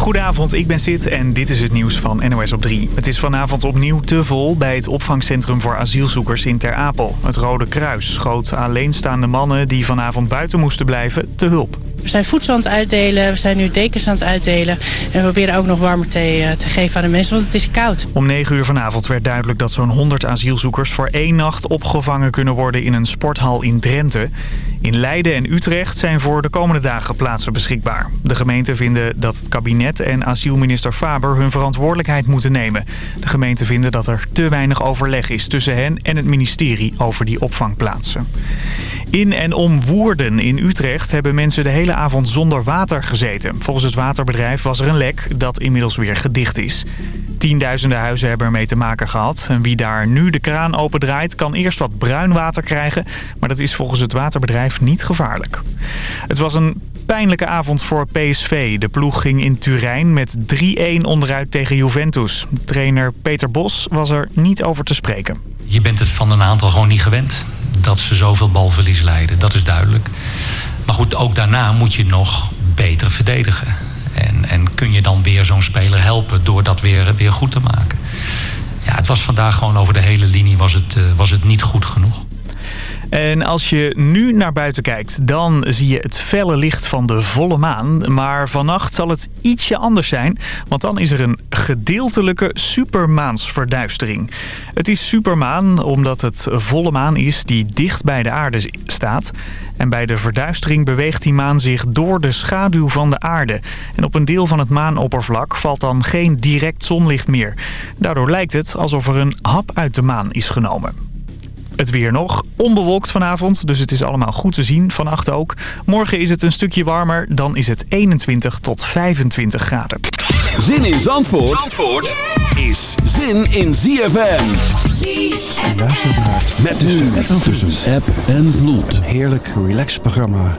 Goedenavond, ik ben Sid en dit is het nieuws van NOS op 3. Het is vanavond opnieuw te vol bij het opvangcentrum voor asielzoekers in Ter Apel. Het Rode Kruis schoot alleenstaande mannen die vanavond buiten moesten blijven te hulp. We zijn voedsel aan het uitdelen, we zijn nu dekens aan het uitdelen. En we proberen ook nog warme thee eh, te geven aan de mensen, want het is koud. Om 9 uur vanavond werd duidelijk dat zo'n 100 asielzoekers voor één nacht opgevangen kunnen worden in een sporthal in Drenthe. In Leiden en Utrecht zijn voor de komende dagen plaatsen beschikbaar. De gemeenten vinden dat het kabinet en asielminister Faber hun verantwoordelijkheid moeten nemen. De gemeenten vinden dat er te weinig overleg is tussen hen en het ministerie over die opvangplaatsen. In en om Woerden in Utrecht hebben mensen de hele avond zonder water gezeten. Volgens het waterbedrijf was er een lek dat inmiddels weer gedicht is. Tienduizenden huizen hebben ermee te maken gehad. En wie daar nu de kraan opendraait kan eerst wat bruin water krijgen. Maar dat is volgens het waterbedrijf niet gevaarlijk. Het was een pijnlijke avond voor PSV. De ploeg ging in Turijn met 3-1 onderuit tegen Juventus. Trainer Peter Bos was er niet over te spreken. Je bent het van een aantal gewoon niet gewend dat ze zoveel balverlies leiden. Dat is duidelijk. Maar goed, ook daarna moet je nog beter verdedigen. En, en kun je dan weer zo'n speler helpen door dat weer, weer goed te maken. Ja, het was vandaag gewoon over de hele linie was het, uh, was het niet goed genoeg. En als je nu naar buiten kijkt, dan zie je het felle licht van de volle maan. Maar vannacht zal het ietsje anders zijn, want dan is er een gedeeltelijke supermaansverduistering. Het is supermaan omdat het volle maan is die dicht bij de aarde staat. En bij de verduistering beweegt die maan zich door de schaduw van de aarde. En op een deel van het maanoppervlak valt dan geen direct zonlicht meer. Daardoor lijkt het alsof er een hap uit de maan is genomen. Het weer nog. Onbewolkt vanavond, dus het is allemaal goed te zien. Vannacht ook. Morgen is het een stukje warmer. Dan is het 21 tot 25 graden. Zin in Zandvoort, Zandvoort is zin in ZFM. ZFM. Luister naar met nu tussen app en vloed. Heerlijk relax programma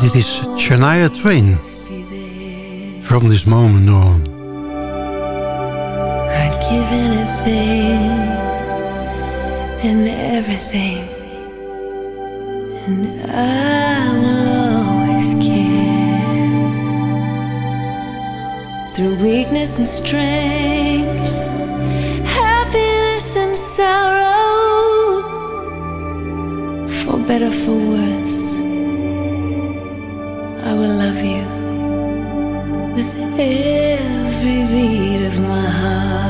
Dit is Shania Twain. From this moment on. I'd give anything and everything. And I will always care. Through weakness and strength. For better, for worse. I will love you with every beat of my heart.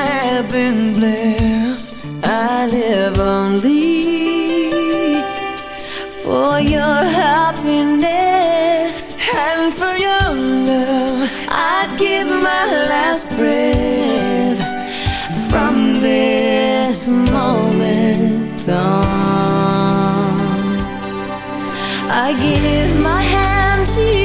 have been blessed. I live only for your happiness And for your love. I'd give my last breath From this moment on. I give my hand to you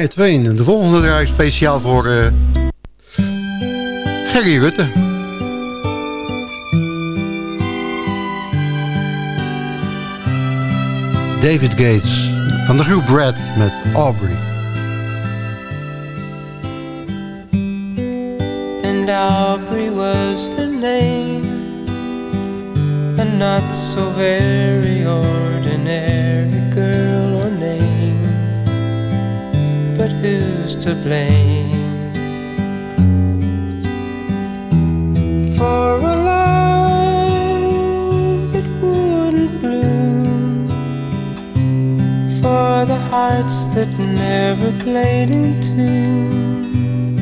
Shania Twain. De volgende draai speciaal voor uh, Gerry Rutte. David Gates van de groep Red met Aubrey. And Aubrey was her name A not so very ordinary to blame. For a love that wouldn't bloom. For the hearts that never played in tune.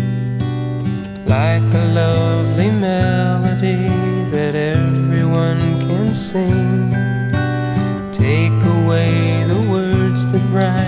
Like a lovely melody that everyone can sing. Take away the words that rhyme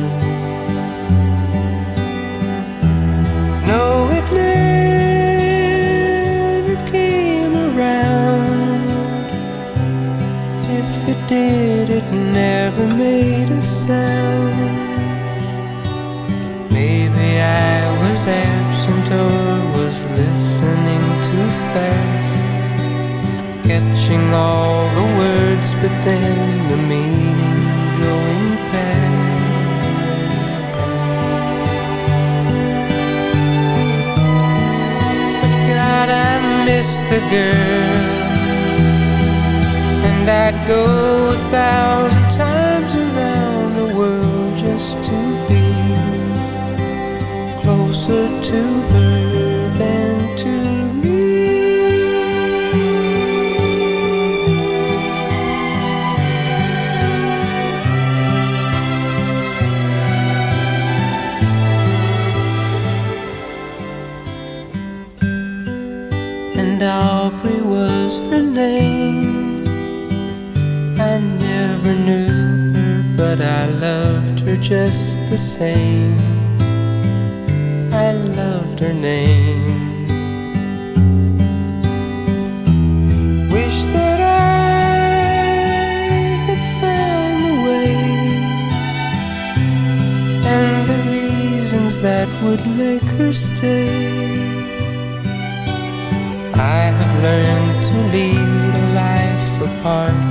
did, it never made a sound. Maybe I was absent or was listening too fast, catching all the words, but then the meaning going past. But God, I miss the girl that go a thousand just the same. I loved her name. Wish that I had found a way and the reasons that would make her stay. I have learned to lead a life apart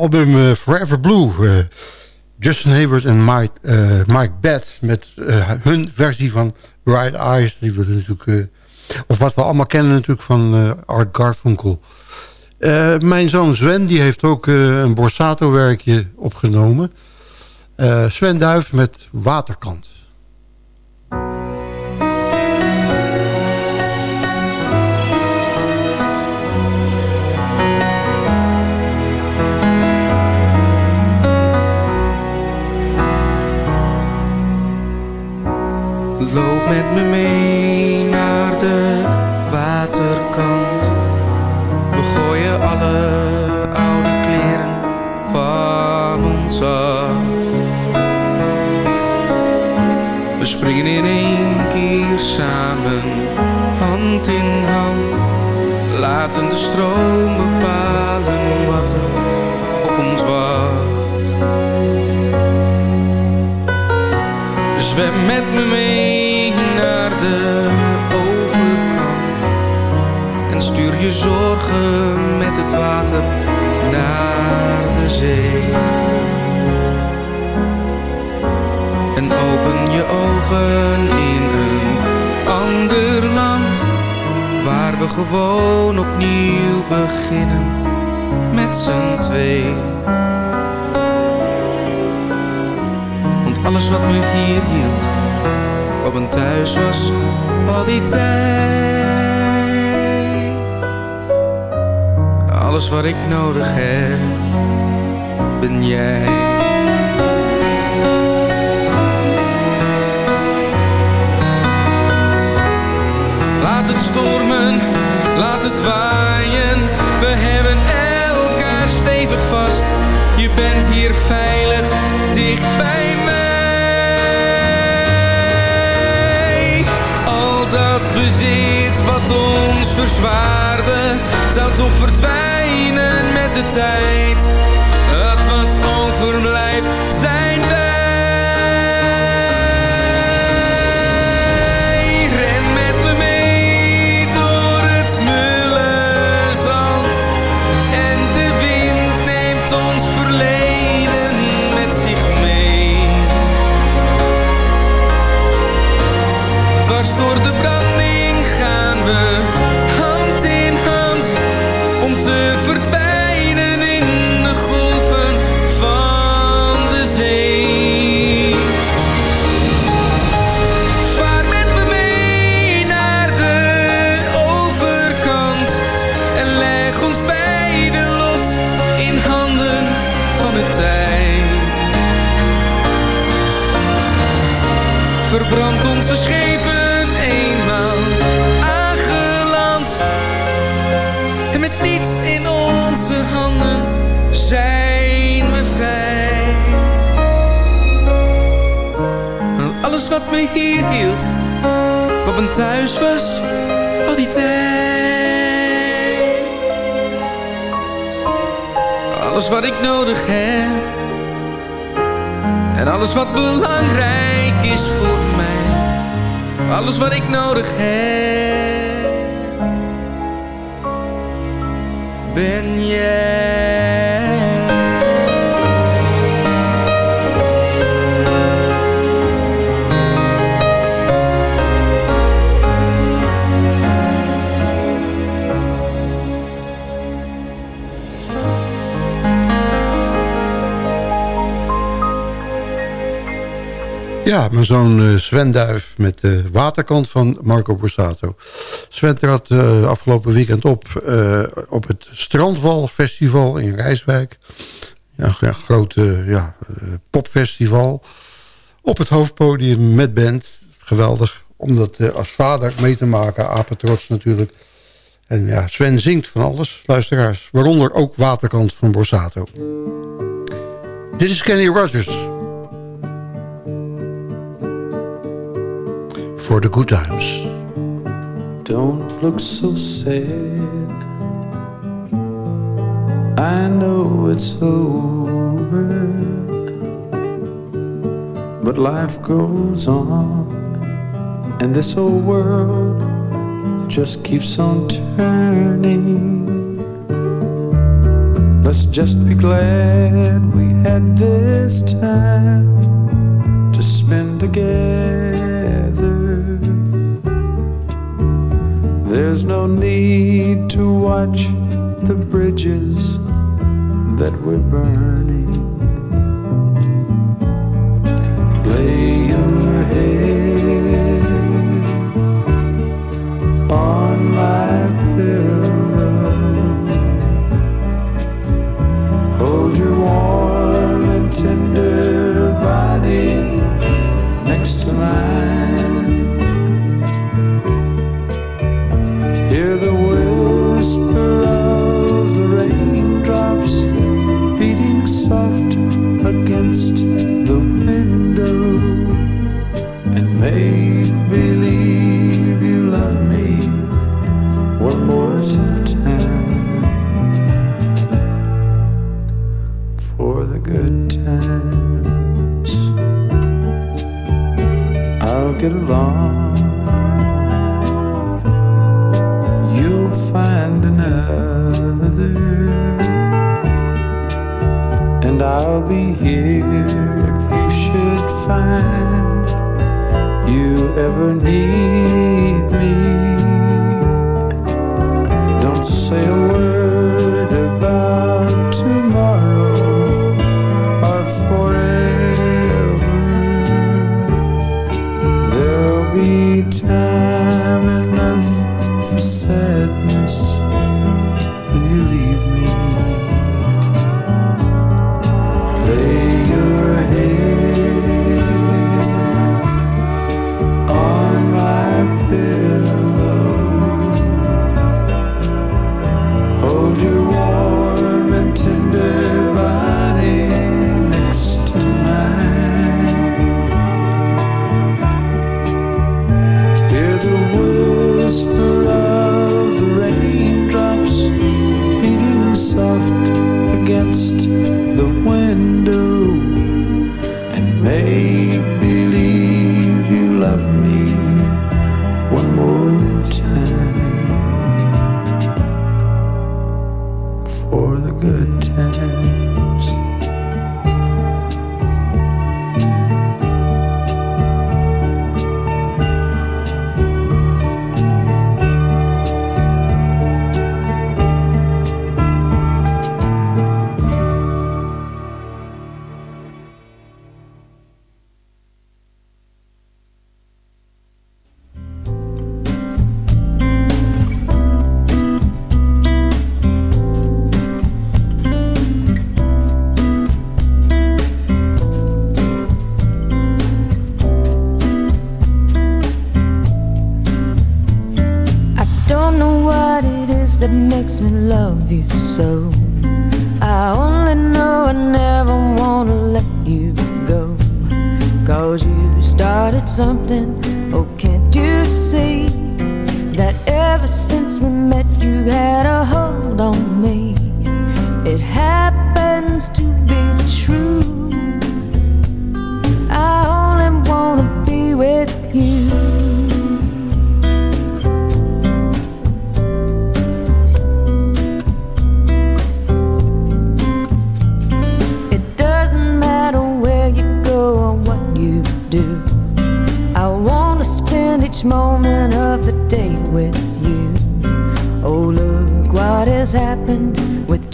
Album uh, Forever Blue. Uh, Justin Hayward en Mike, uh, Mike met hun versie van Bright Eyes. Die we natuurlijk, of wat we allemaal kennen natuurlijk van Art Garfunkel. mijn zoon Sven die heeft ook een Borsato werkje opgenomen. Sven Duif met Waterkant. Met me mee naar de waterkant. We gooien alle oude kleren van ons af. We springen in één keer samen, hand in hand. Laten de stroom zorgen met het water naar de zee. En open je ogen in een ander land waar we gewoon opnieuw beginnen met z'n twee. Want alles wat me hier hield op een thuis was al die tijd. Alles wat ik nodig heb, ben jij. Laat het stormen, laat het waaien. We hebben elkaar stevig vast. Je bent hier veilig, dicht bij mij. Bezit wat ons verzwaarde, zou toch verdwijnen met de tijd. Het wat overblijft zijn wij. verbrand onze schepen eenmaal aangeland. En met niets in onze handen zijn we vrij. Alles wat me hier hield, wat mijn thuis was, al die tijd. Alles wat ik nodig heb. En alles wat belangrijk is voor alles wat ik nodig heb. Ben jij. Ja, mijn zoon uh, Sven Duif met de waterkant van Marco Borsato. Sven trad uh, afgelopen weekend op uh, op het Strandwal in Rijswijk. Ja, ja groot ja, popfestival. Op het hoofdpodium met band. Geweldig om dat als vader mee te maken. Apetrots natuurlijk. En ja, Sven zingt van alles, luisteraars. Waaronder ook Waterkant van Borsato. Dit is Kenny Rogers. for the good times. Don't look so sad. I know it's over. But life goes on, and this old world just keeps on turning. Let's just be glad we had this time to spend again. There's no need to watch the bridges that we burn.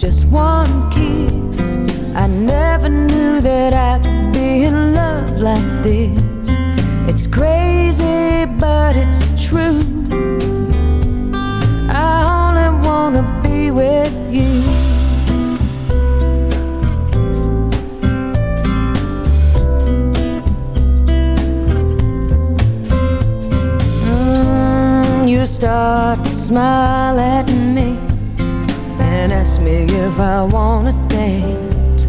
just one kiss. I never. if I wanna dance.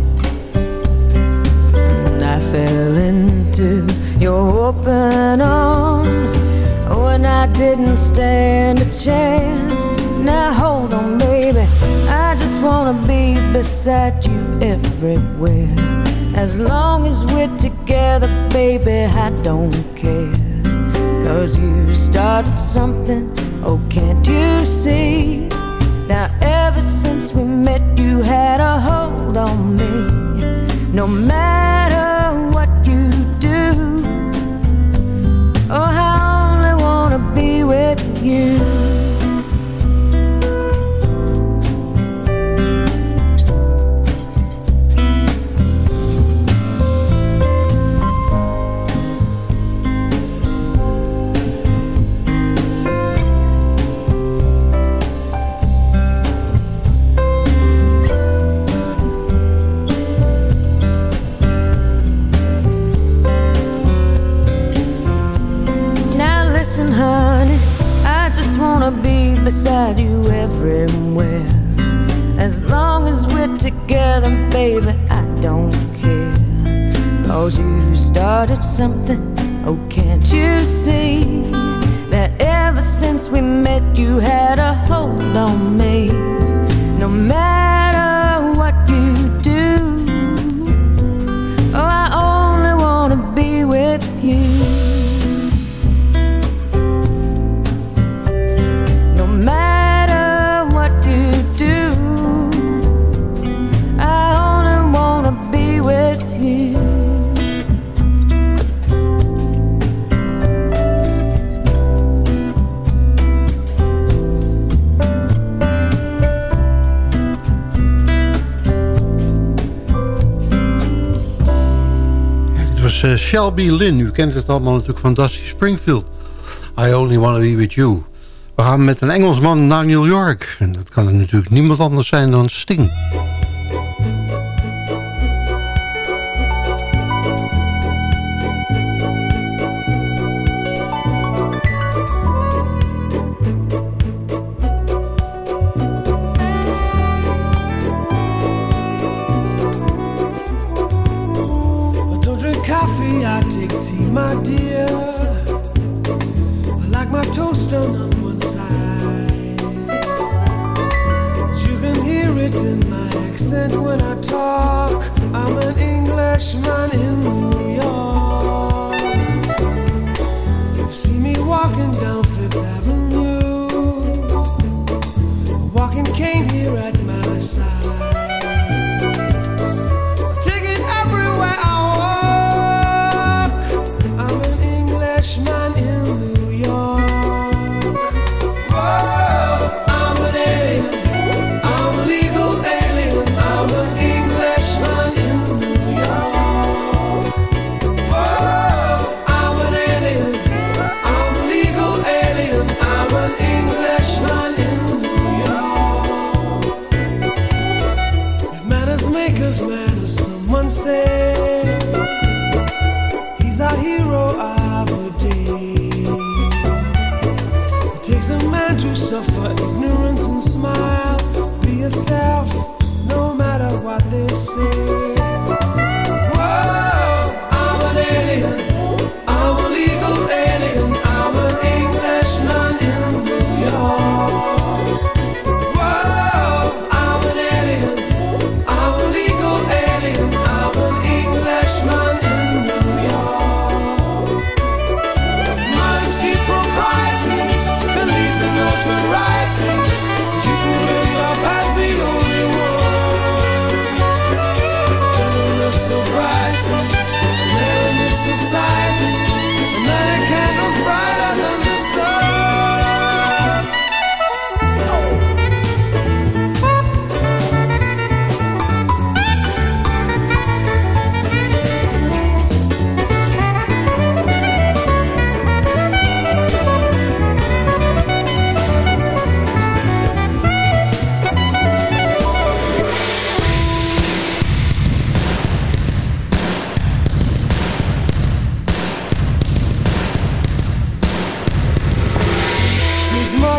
And I fell into your open arms when I didn't stand a chance. Now hold on, baby, I just wanna be beside you everywhere. As long as we're together, baby, I don't care. Cause you started something, oh, can't you see? Since we met, you had a hold on me. No matter what you do, oh, I only wanna be with you. Beside you everywhere. As long as we're together, baby, I don't care. Cause you started something, oh, can't you see? That ever since we met, you had a hold on me. No matter Eh, Shelby Lynn. U kent het allemaal natuurlijk van Dusty Springfield. I Only Wanna Be With You. We gaan met een Engelsman naar New York. En dat kan natuurlijk niemand anders zijn dan Sting.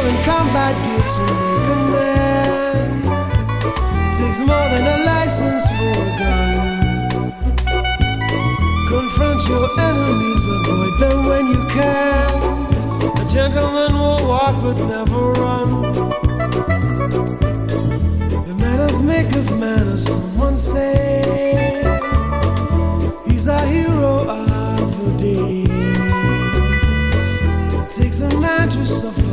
when combat gear to make a man. It takes more than a license for a gun. Confront your enemies, avoid them when you can. A gentleman will walk but never run. The manners make of manners, someone say. He's the hero of the day.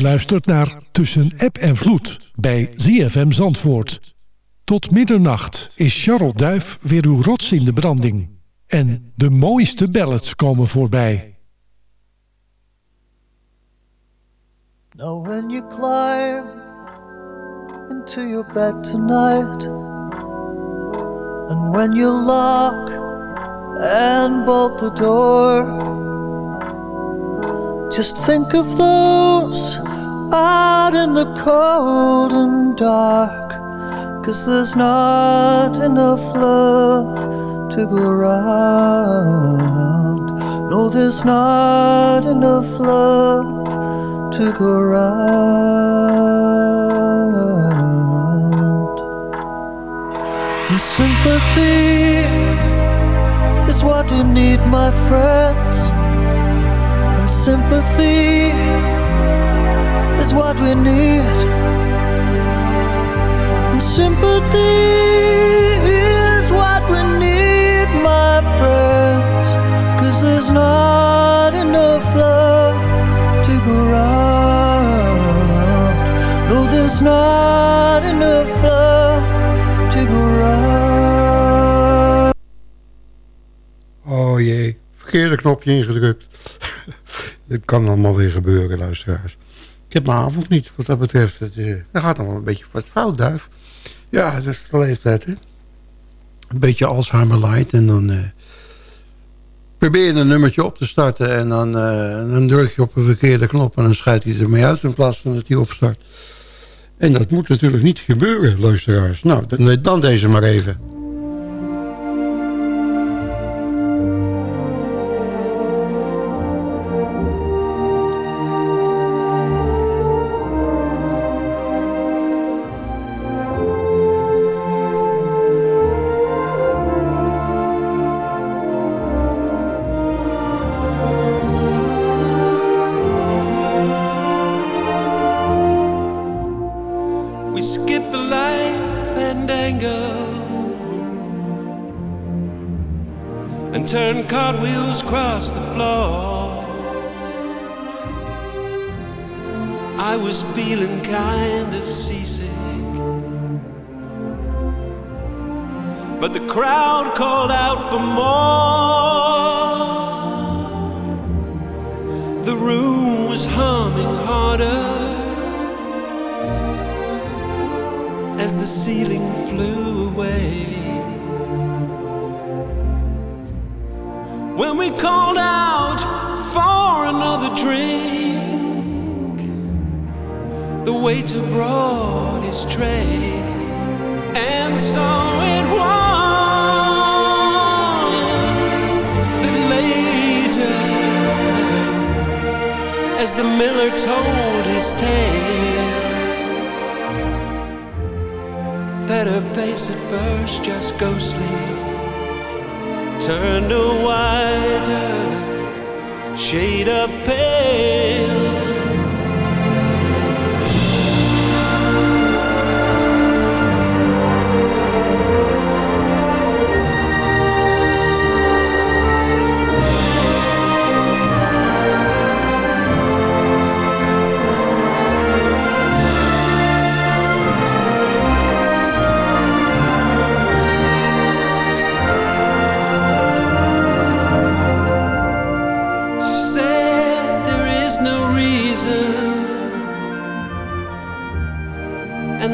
Luistert naar Tussen App en Vloed bij ZFM Zandvoort. Tot middernacht is Charles Duif weer uw rots in de branding. En de mooiste ballads komen voorbij. Now when you climb into your bed tonight And when you lock and bolt the door Just think of those out in the cold and dark. Cause there's not enough love to go around. No, there's not enough love to go around. And sympathy is what we need, my friends. Sympathy is what we need. And sympathy is what we need, my friends. Cause there's not enough love to go round. No, there's not enough love to go. Oh jee, verkeerde knopje ingedrukt. Dit kan allemaal weer gebeuren, luisteraars. Ik heb mijn avond niet, wat dat betreft. Het, dat gaat wel een beetje wat fout, duif. Ja, dat is de leeftijd, hè. Een beetje Alzheimer light en dan... Uh, probeer je een nummertje op te starten... en dan, uh, druk je op een verkeerde knop... en dan scheidt hij ermee uit in plaats van dat hij opstart. En dat moet natuurlijk niet gebeuren, luisteraars. Nou, dan deze maar even. I was feeling kind of seasick. But the crowd called out for more. The room was humming harder as the ceiling flew away. When we called out for another drink the waiter brought his tray, and so it was that later, as the miller told his tale, that her face at first just ghostly turned a wider shade of pale.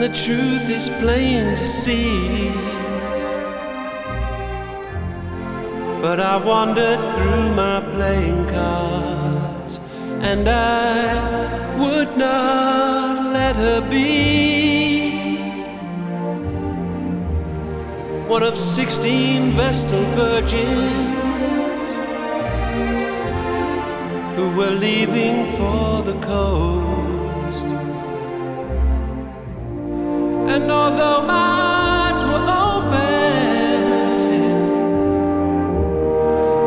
the truth is plain to see. But I wandered through my playing cards, and I would not let her be. One of sixteen Vestal virgins who were leaving for the coast. And although my eyes were open,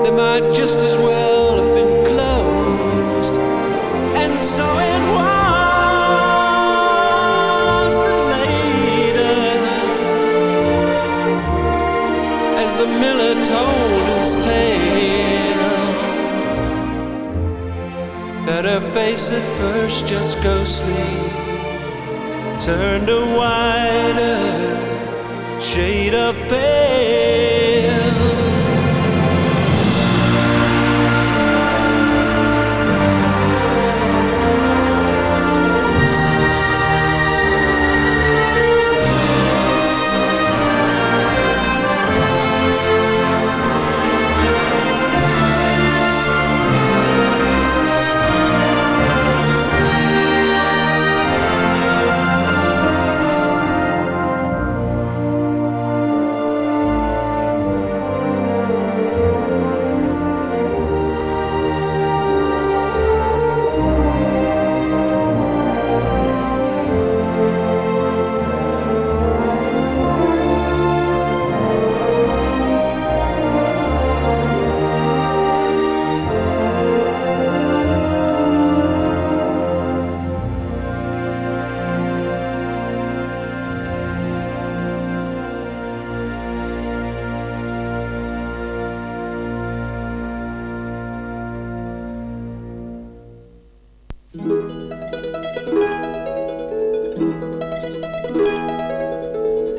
they might just as well have been closed. And so it was that later, as the miller told his tale, that her face at first just ghostly turned a wider shade of pale.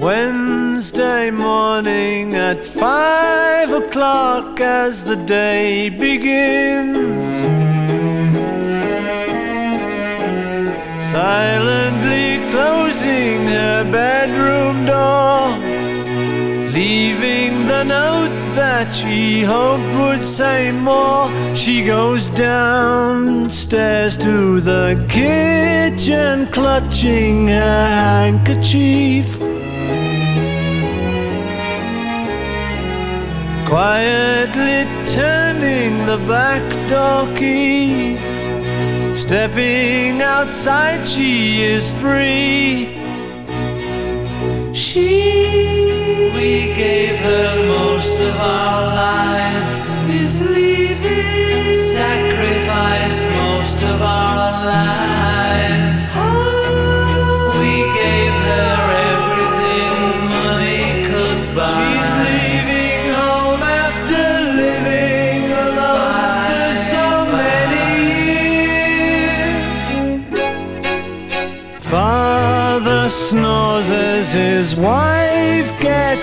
Wednesday morning at five o'clock as the day begins. Silently closing her bedroom door, leaving the note that she hoped would say more. She goes downstairs to the kitchen, clutching her handkerchief. quietly turning the back door key. Stepping outside, she is free. She. We gave her most of our lives. Is leaving. Sacrificed most of our lives. Oh. We gave her everything money could buy. She's leaving home after living alone for so many years. Father snores as his wife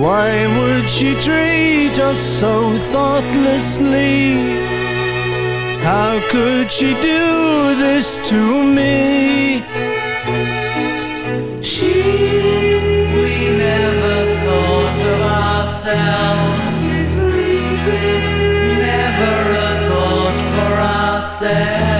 Why would she treat us so thoughtlessly? How could she do this to me? She. We never thought of ourselves. Never a thought for ourselves.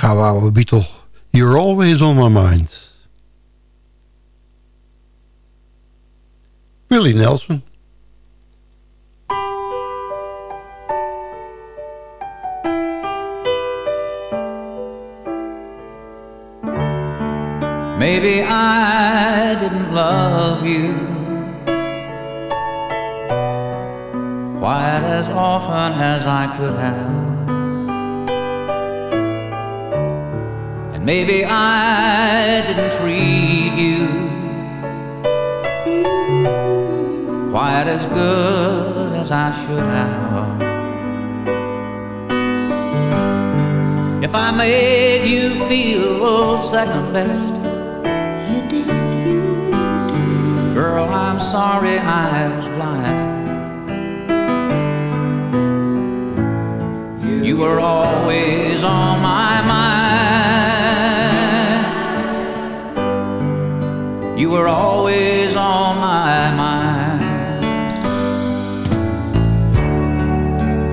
Gouden oude Beatle. You're always on my mind. Willie Nelson. Maybe I didn't love you quite as often as I could have. Maybe I didn't treat you quite as good as I should have. If I made you feel second best, you did, you did. Girl, I'm sorry I was blind. You were always on my were always on my mind.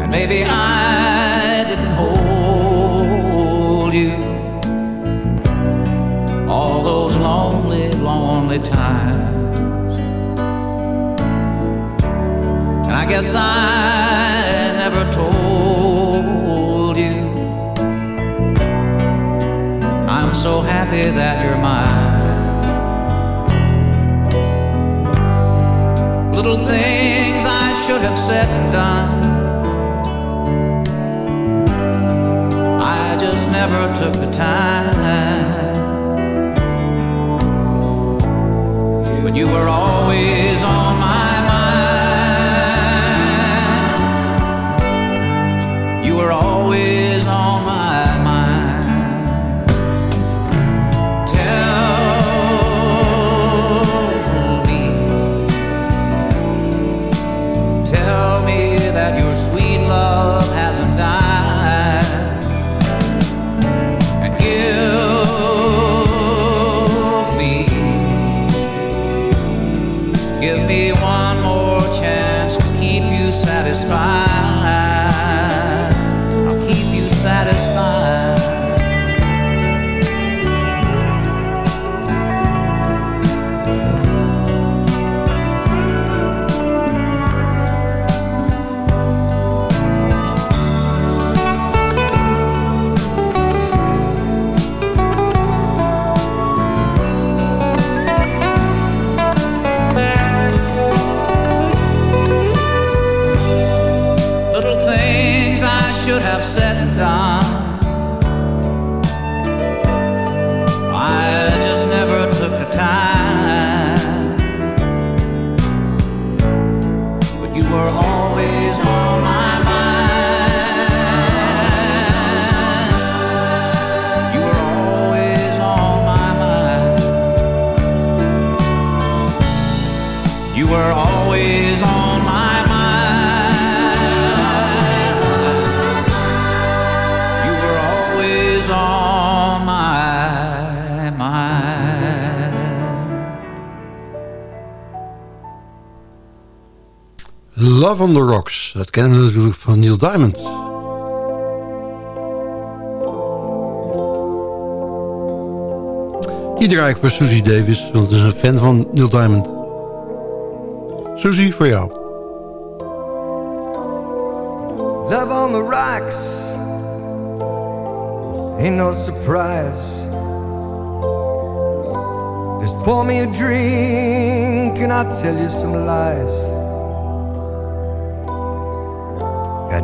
And maybe I didn't hold you all those lonely, lonely times. And I guess I never told you I'm so happy that you're things I should have said and done. I just never took the time. When you were always Love on the Rocks. Dat kennen we natuurlijk van Neil Diamond. Die draai voor Susie Davis, want ze is een fan van Neil Diamond. Susie, voor jou. Love on the rocks ain't no surprise. Just pour me a drink and I'll tell you some lies.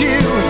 You.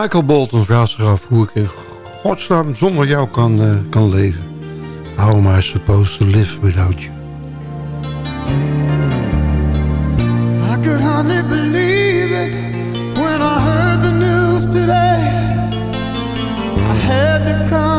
Michael Bolton vraagt zich af hoe ik in godsnaam zonder jou kan, eh, kan leven. How am I supposed to live without you? I could hardly believe it when I heard the news today. I had to come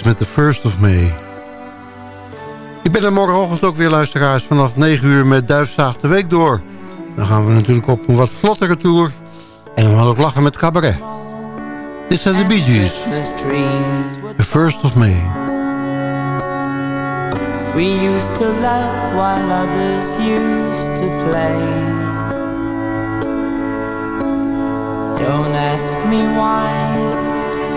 Met The First of May. Ik ben er morgenochtend ook weer luisteraars vanaf 9 uur met Duifzaag de Week door. Dan gaan we natuurlijk op een wat vlottere tour. En dan gaan we ook lachen met cabaret. Dit zijn de Bee Gees. The First of May. We used to laugh while others used to play. Don't ask me why,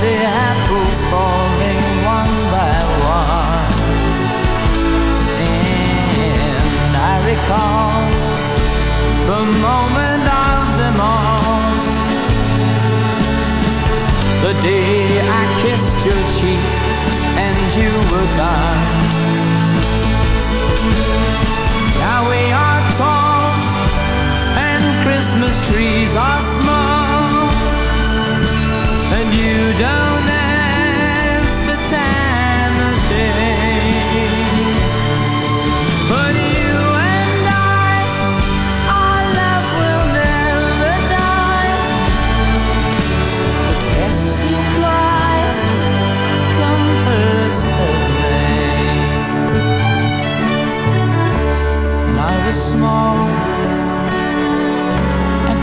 the apples falling one by one. And I recall the moment of them all. The day I kissed your cheek and you were gone. Now we are tall and Christmas trees are small.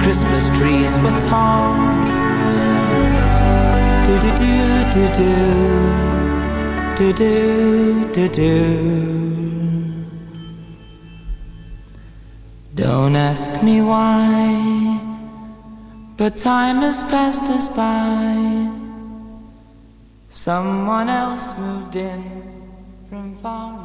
Christmas trees were tall do do do do do Don't ask me why but time has passed us by Someone else moved in from far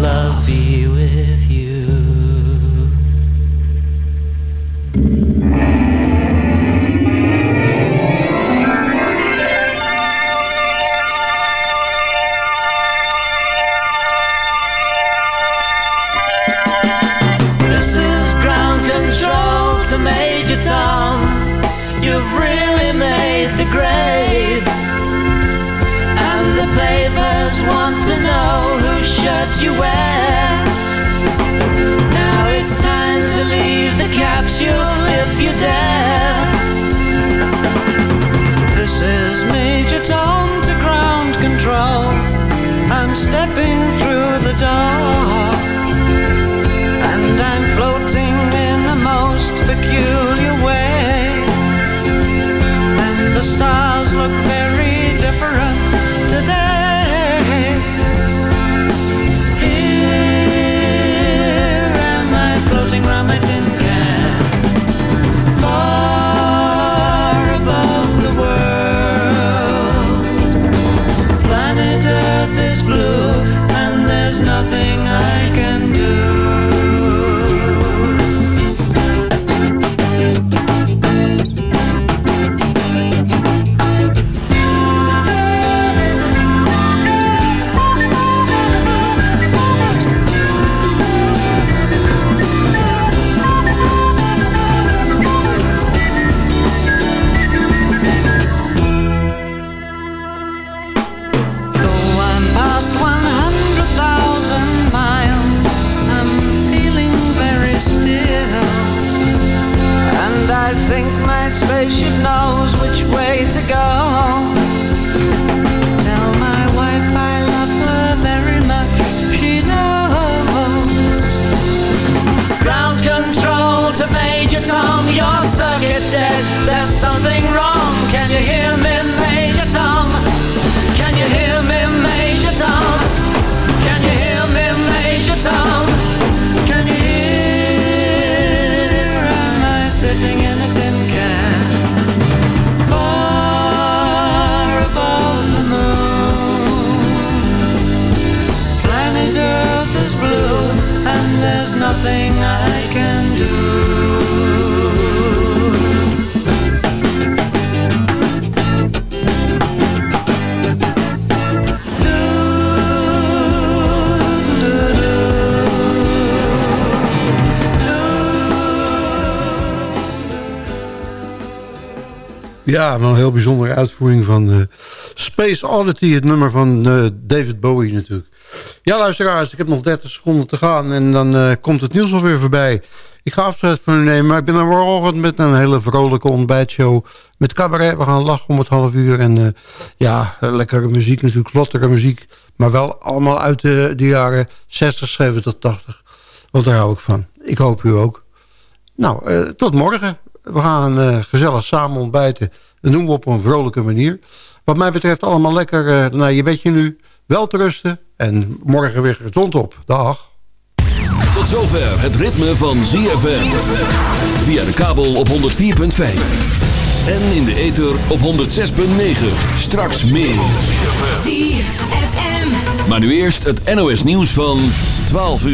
love you. Go. Nothing I can do. Ja, een heel bijzondere uitvoering van eh, Space Oddity. Het nummer van eh, David Bowie natuurlijk. Ja, luisteraars, ik heb nog 30 seconden te gaan. En dan eh, komt het nieuws alweer voorbij. Ik ga afscheid van u nemen. Maar ik ben er morgen met een hele vrolijke ontbijtshow. Met cabaret. We gaan lachen om het half uur. En eh, ja, lekkere muziek natuurlijk. Lottere muziek. Maar wel allemaal uit de, de jaren 60, 70, 80. Want daar hou ik van. Ik hoop u ook. Nou, eh, tot morgen. We gaan eh, gezellig samen ontbijten. Dat doen we op een vrolijke manier. Wat mij betreft allemaal lekker naar je bedje nu. Wel te rusten. En morgen weer gezond op. Dag. Tot zover het ritme van ZFM. Via de kabel op 104.5. En in de ether op 106.9. Straks meer. Maar nu eerst het NOS nieuws van 12 uur.